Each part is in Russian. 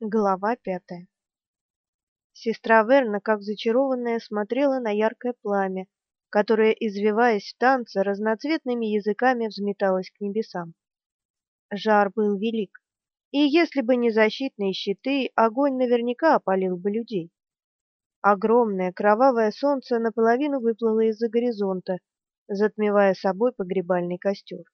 Глава пятая. Сестра Верна, как зачарованная, смотрела на яркое пламя, которое, извиваясь в танце, разноцветными языками взметалось к небесам. Жар был велик, и если бы не защитные щиты, огонь наверняка опалил бы людей. Огромное кровавое солнце наполовину выплыло из-за горизонта, затмевая собой погребальный костер.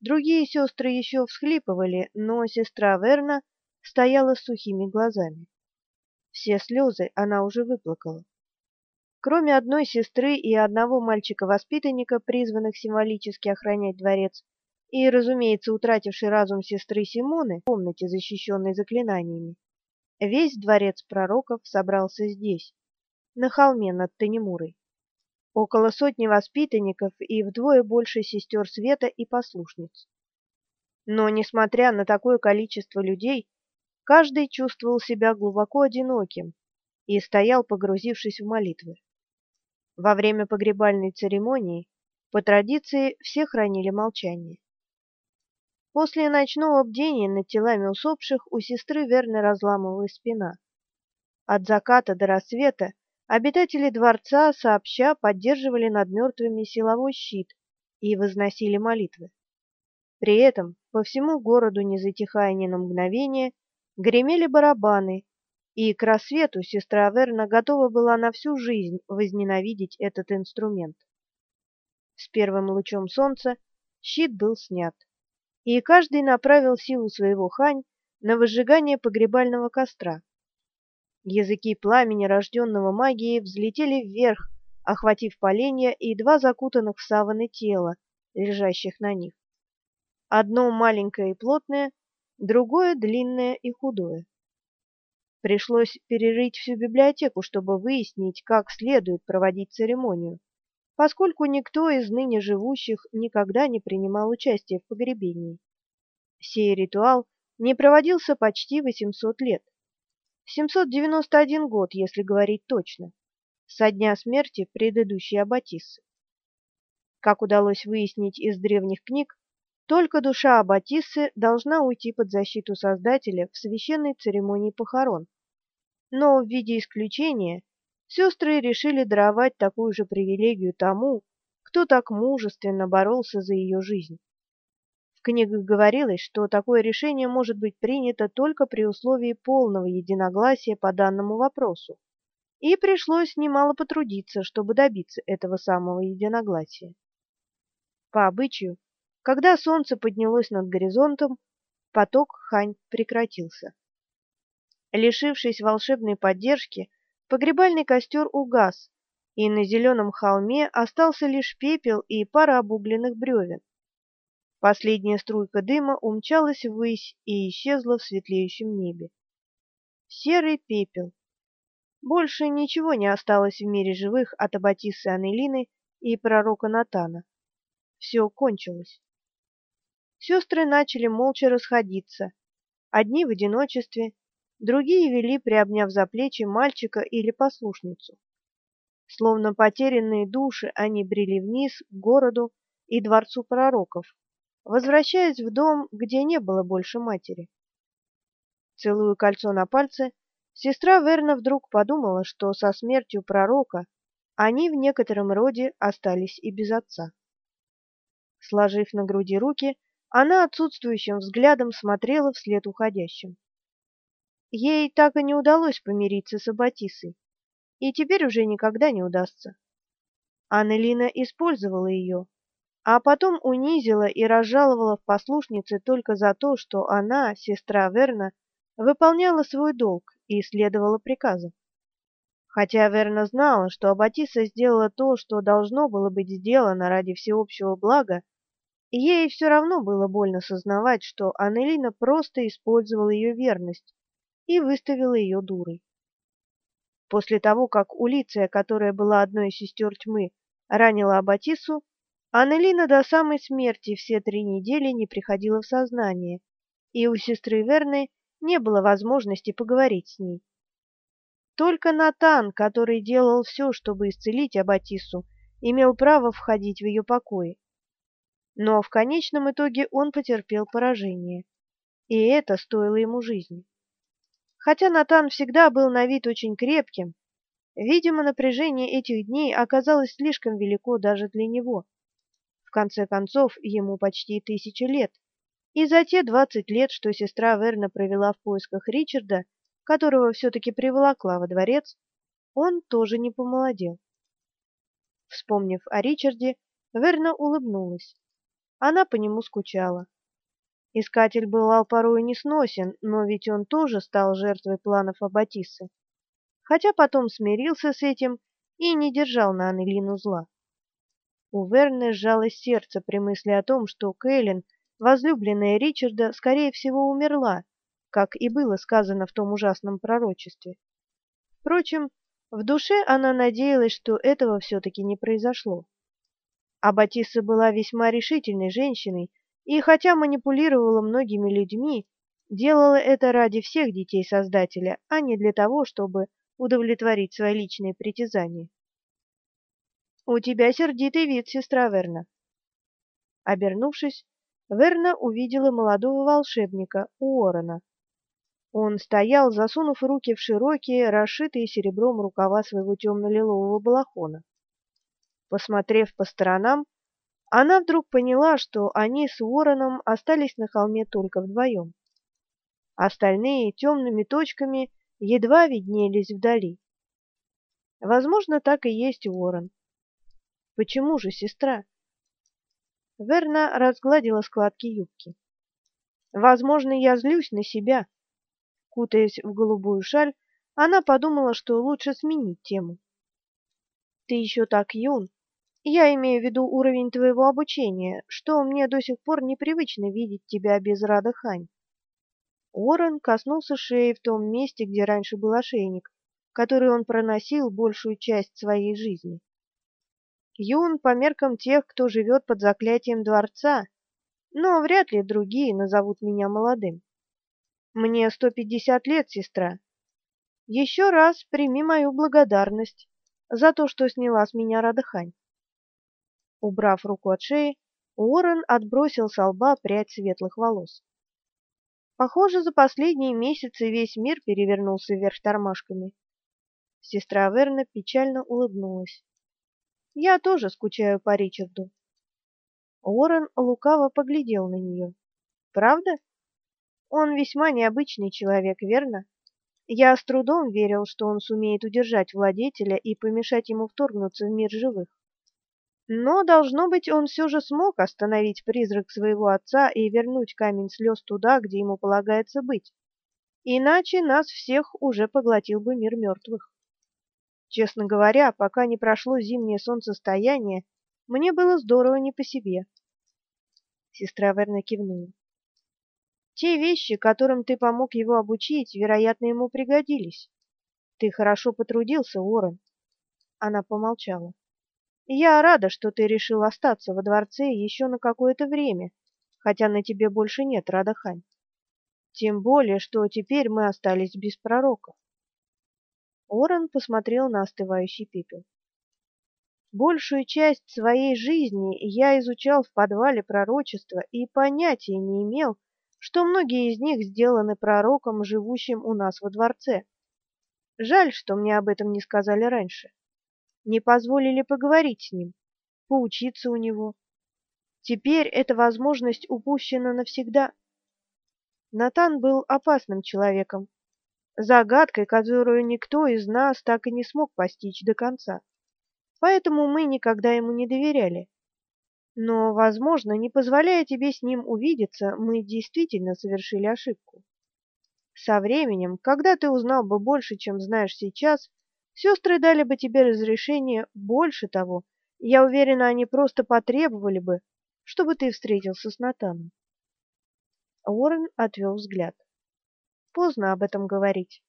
Другие сестры еще всхлипывали, но сестра Верна стояла с сухими глазами. Все слезы она уже выплакала. Кроме одной сестры и одного мальчика-воспитанника, призванных символически охранять дворец, и, разумеется, утратившей разум сестры Симоны в комнате, защищенной заклинаниями, весь дворец пророков собрался здесь, на холме над Танемурой. Около сотни воспитанников и вдвое больше сестер света и послушниц. Но, несмотря на такое количество людей, Каждый чувствовал себя глубоко одиноким и стоял, погрузившись в молитвы. Во время погребальной церемонии, по традиции, все хранили молчание. После ночного бдения над телами усопших у сестры верно разламывалась спина. От заката до рассвета обитатели дворца сообща поддерживали над мертвыми силовой щит и возносили молитвы. При этом по всему городу, не затихая ни на мгновение, Гремели барабаны, и к рассвету сестра Верна готова была на всю жизнь возненавидеть этот инструмент. С первым лучом солнца щит был снят, и каждый направил силу своего хань на выжигание погребального костра. Языки пламени, рожденного магией, взлетели вверх, охватив поленья и два закутанных в саваны тела, лежащих на них. Одно маленькое и плотное, другое длинное и худое. Пришлось перерыть всю библиотеку, чтобы выяснить, как следует проводить церемонию, поскольку никто из ныне живущих никогда не принимал участия в погребении. Сей ритуал не проводился почти 800 лет. 791 год, если говорить точно, со дня смерти предыдущей аббатиссы. Как удалось выяснить из древних книг, только душа Аббатиссы должна уйти под защиту Создателя в священной церемонии похорон. Но в виде исключения сестры решили даровать такую же привилегию тому, кто так мужественно боролся за ее жизнь. В книгах говорилось, что такое решение может быть принято только при условии полного единогласия по данному вопросу, и пришлось немало потрудиться, чтобы добиться этого самого единогласия. По обычаю, когда солнце поднялось над горизонтом, поток Хань прекратился. Лишившись волшебной поддержки, погребальный костер угас, и на зеленом холме остался лишь пепел и пара обугленных бревен. Последняя струйка дыма умчалась ввысь и исчезла в светлеющем небе. Серый пепел. Больше ничего не осталось в мире живых от Аббатисы Анелины и пророка Натана. Все кончилось. Сестры начали молча расходиться. Одни в одиночестве, другие вели, приобняв за плечи мальчика или послушницу. Словно потерянные души, они брели вниз к городу и дворцу пророков, возвращаясь в дом, где не было больше матери. Целую кольцо на пальце, сестра Верна вдруг подумала, что со смертью пророка они в некотором роде остались и без отца. Сложив на груди руки, она отсутствующим взглядом смотрела вслед уходящим. Ей так и не удалось помириться с Аббатисой, и теперь уже никогда не удастся. Аннелина использовала ее, а потом унизила и разжаловала в послушнице только за то, что она, сестра Верна, выполняла свой долг и следовала приказам. Хотя Верна знала, что Аббатиса сделала то, что должно было быть сделано ради всеобщего блага, Ей все равно было больно сознавать, что Анелина просто использовала ее верность и выставила ее дурой. После того, как Улиция, которая была одной из сестер тьмы, ранила Аббатису, Анелина до самой смерти все три недели не приходила в сознание, и у сестры Верны не было возможности поговорить с ней. Только Натан, который делал все, чтобы исцелить Аббатису, имел право входить в ее покои но в конечном итоге он потерпел поражение, и это стоило ему жизни. Хотя Натан всегда был на вид очень крепким, видимо, напряжение этих дней оказалось слишком велико даже для него. В конце концов, ему почти тысяча лет, и за те двадцать лет, что сестра Верна провела в поисках Ричарда, которого все-таки приволокла во дворец, он тоже не помолодел. Вспомнив о Ричарде, Верна улыбнулась. Она по нему скучала. Искатель бывал порой несносен, но ведь он тоже стал жертвой планов Аббатисы. Хотя потом смирился с этим и не держал на Аннелину зла. У Верны сжалось сердце при мысли о том, что Кэлен, возлюбленная Ричарда, скорее всего, умерла, как и было сказано в том ужасном пророчестве. Впрочем, в душе она надеялась, что этого все-таки не произошло. А Батисса была весьма решительной женщиной, и хотя манипулировала многими людьми, делала это ради всех детей Создателя, а не для того, чтобы удовлетворить свои личные притязания. «У тебя сердитый вид, сестра Верна». Обернувшись, Верна увидела молодого волшебника Уоррена. Он стоял, засунув руки в широкие, расшитые серебром рукава своего темно-лилового балахона. Посмотрев по сторонам, она вдруг поняла, что они с Уорреном остались на холме только вдвоем. Остальные темными точками едва виднелись вдали. Возможно, так и есть Уоррен. Почему же сестра? Верна разгладила складки юбки. Возможно, я злюсь на себя. Кутаясь в голубую шаль, она подумала, что лучше сменить тему. Ты еще так юн, я имею в виду уровень твоего обучения, что мне до сих пор непривычно видеть тебя без Рада Хань. Коснулся шеи в том месте, где раньше был ошейник, который он проносил большую часть своей жизни. Юн по меркам тех, кто живет под заклятием дворца, но вряд ли другие назовут меня молодым. Мне сто пятьдесят лет, сестра. Еще раз прими мою благодарность за то, что сняла с меня Радахань. Убрав руку от шеи, Уоррен отбросил с лба прядь светлых волос. Похоже, за последние месяцы весь мир перевернулся вверх тормашками. Сестра Верна печально улыбнулась. Я тоже скучаю по Ричарду. Уоррен лукаво поглядел на нее. Правда? Он весьма необычный человек, верно? Я с трудом верил, что он сумеет удержать владетеля и помешать ему вторгнуться в мир живых. Но, должно быть, он все же смог остановить призрак своего отца и вернуть камень слез туда, где ему полагается быть. Иначе нас всех уже поглотил бы мир мертвых. Честно говоря, пока не прошло зимнее солнцестояние, мне было здорово не по себе. Сестра Верна кивнула. Те вещи, которым ты помог его обучить, вероятно, ему пригодились. Ты хорошо потрудился, Уоррен. Она помолчала. Я рада, что ты решил остаться во дворце еще на какое-то время, хотя на тебе больше нет Радахань. Тем более, что теперь мы остались без пророка. Орен посмотрел на остывающий пепел. Большую часть своей жизни я изучал в подвале пророчества и понятия не имел, что многие из них сделаны пророком, живущим у нас во дворце. Жаль, что мне об этом не сказали раньше не позволили поговорить с ним, поучиться у него. Теперь эта возможность упущена навсегда. Натан был опасным человеком, загадкой, которую никто из нас так и не смог постичь до конца. Поэтому мы никогда ему не доверяли. Но, возможно, не позволяя тебе с ним увидеться, мы действительно совершили ошибку. Со временем, когда ты узнал бы больше, чем знаешь сейчас, Сестры дали бы тебе разрешение, больше того, я уверена, они просто потребовали бы, чтобы ты встретился с Натаном. Уоррен отвел взгляд. Поздно об этом говорить.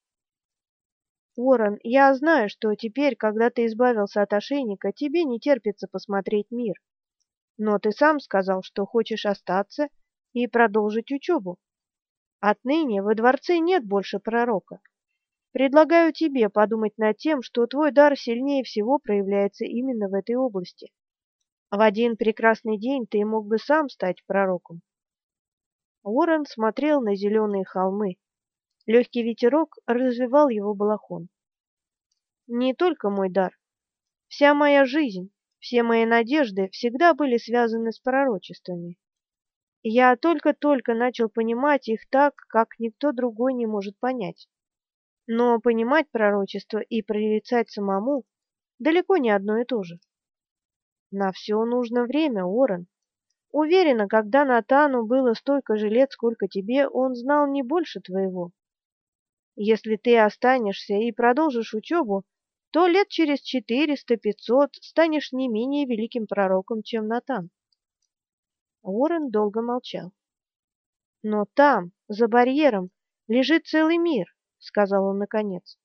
Уоррен, я знаю, что теперь, когда ты избавился от ошейника, тебе не терпится посмотреть мир. Но ты сам сказал, что хочешь остаться и продолжить учебу. Отныне во дворце нет больше пророка. Предлагаю тебе подумать над тем, что твой дар сильнее всего проявляется именно в этой области. В один прекрасный день ты мог бы сам стать пророком. Уоррен смотрел на зеленые холмы. Легкий ветерок развивал его балахон. Не только мой дар. Вся моя жизнь, все мои надежды всегда были связаны с пророчествами. Я только-только начал понимать их так, как никто другой не может понять. Но понимать пророчество и прорицать самому далеко не одно и то же. На все нужно время, Орен. Уверена, когда Натану было столько же лет, сколько тебе, он знал не больше твоего. Если ты останешься и продолжишь учебу, то лет через четыреста-пятьсот станешь не менее великим пророком, чем Натан. Уоррен долго молчал. Но там, за барьером, лежит целый мир, сказал он наконец.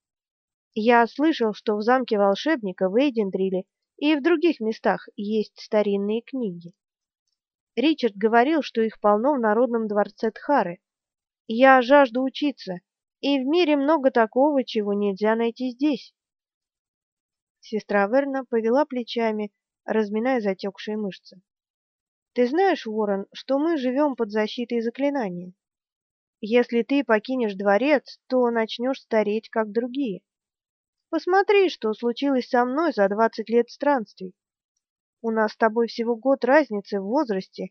Я слышал, что в замке волшебника в Эйдендриле и в других местах есть старинные книги. Ричард говорил, что их полно в народном дворце Тхары. Я жажду учиться, и в мире много такого, чего нельзя найти здесь. Сестра Верна повела плечами, разминая затекшие мышцы. Ты знаешь, Ворон, что мы живем под защитой заклинания. Если ты покинешь дворец, то начнешь стареть, как другие. Посмотри, что случилось со мной за двадцать лет странствий. У нас с тобой всего год разницы в возрасте,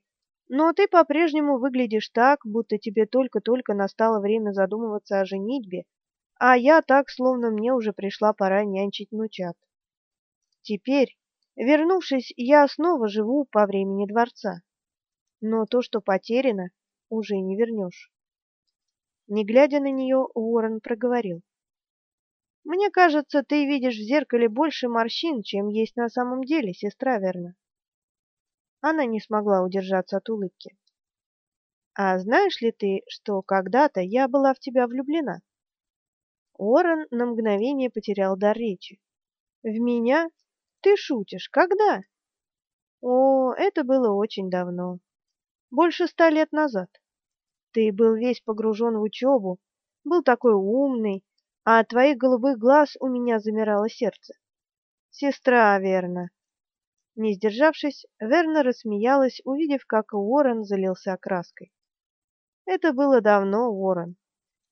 но ты по-прежнему выглядишь так, будто тебе только-только настало время задумываться о женитьбе, а я так, словно мне уже пришла пора нянчить внучат. Теперь, вернувшись, я снова живу по времени дворца. Но то, что потеряно, уже не вернешь. Не глядя на нее, Уоррен проговорил. «Мне кажется, ты видишь в зеркале больше морщин, чем есть на самом деле, сестра Верна». Она не смогла удержаться от улыбки. «А знаешь ли ты, что когда-то я была в тебя влюблена?» Уоррен на мгновение потерял дар речи. «В меня? Ты шутишь. Когда? О, это было очень давно. Больше ста лет назад. Ты был весь погружен в учебу, был такой умный, а от твоих голубых глаз у меня замирало сердце. Сестра, верно. Не сдержавшись, Верна рассмеялась, увидев, как Уоррен залился краской. Это было давно, Уоррен.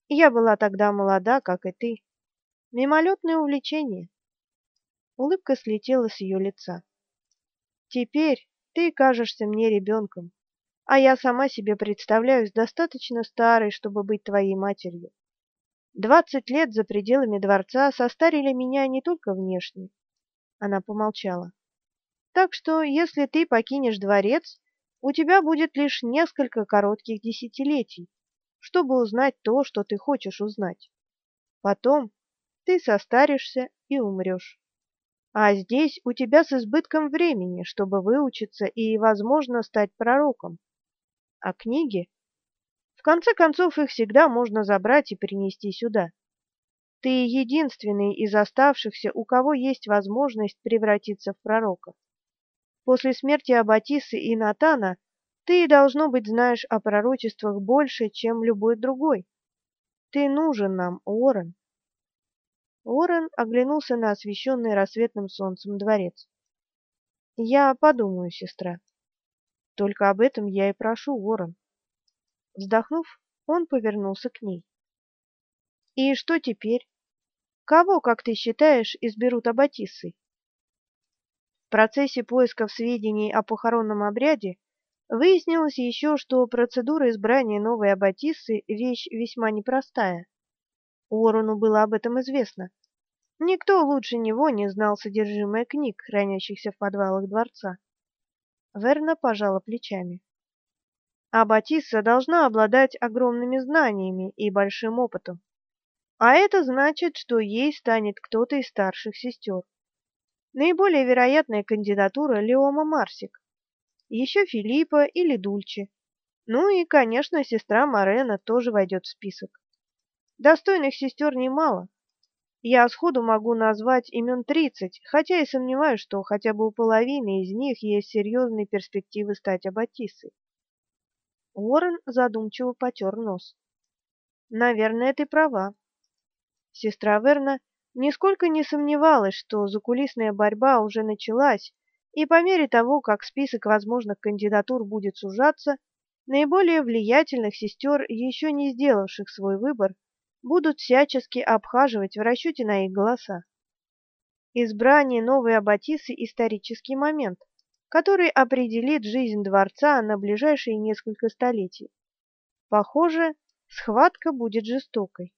Я была тогда молода, как и ты. Мимолетное увлечение. Улыбка слетела с ее лица. Теперь ты кажешься мне ребенком, а я сама себе представляюсь достаточно старой, чтобы быть твоей матерью. Двадцать лет за пределами дворца состарили меня не только внешне. Она помолчала. Так что, если ты покинешь дворец, у тебя будет лишь несколько коротких десятилетий, чтобы узнать то, что ты хочешь узнать. Потом ты состаришься и умрешь. А здесь у тебя с избытком времени, чтобы выучиться и, возможно, стать пророком. А книги? В конце концов, их всегда можно забрать и принести сюда. Ты единственный из оставшихся, у кого есть возможность превратиться в пророка. После смерти Аббатисы и Натана ты, должно быть, знаешь о пророчествах больше, чем любой другой. Ты нужен нам, Уоррен. Уоррен оглянулся на освещенный рассветным солнцем дворец. Я подумаю, сестра. Только об этом я и прошу, Уоррен. Вздохнув, он повернулся к ней. И что теперь? Кого, как ты считаешь, изберут аббатиссой? В процессе поисков сведений о похоронном обряде выяснилось еще, что процедура избрания новой аббатиссы вещь весьма непростая. Уоррену было об этом известно. Никто лучше него не знал содержимое книг, хранящихся в подвалах дворца. Верна пожала плечами. А Батисса должна обладать огромными знаниями и большим опытом. А это значит, что ей станет кто-то из старших сестер. Наиболее вероятная кандидатура Леома Марсик. Еще Филиппа или Дульче. Ну и, конечно, сестра Марена тоже войдет в список. Достойных сестер немало. Я сходу могу назвать имен тридцать, хотя и сомневаюсь, что хотя бы у половины из них есть серьезные перспективы стать аббатисой. Уоррен задумчиво потер нос. Наверное, ты права. Сестра Верна нисколько не сомневалась, что закулисная борьба уже началась, и по мере того, как список возможных кандидатур будет сужаться, наиболее влиятельных сестер, еще не сделавших свой выбор, будут всячески обхаживать в расчете на их голоса. Избрание новой аббатисы – исторический момент, который определит жизнь дворца на ближайшие несколько столетий. Похоже, схватка будет жестокой.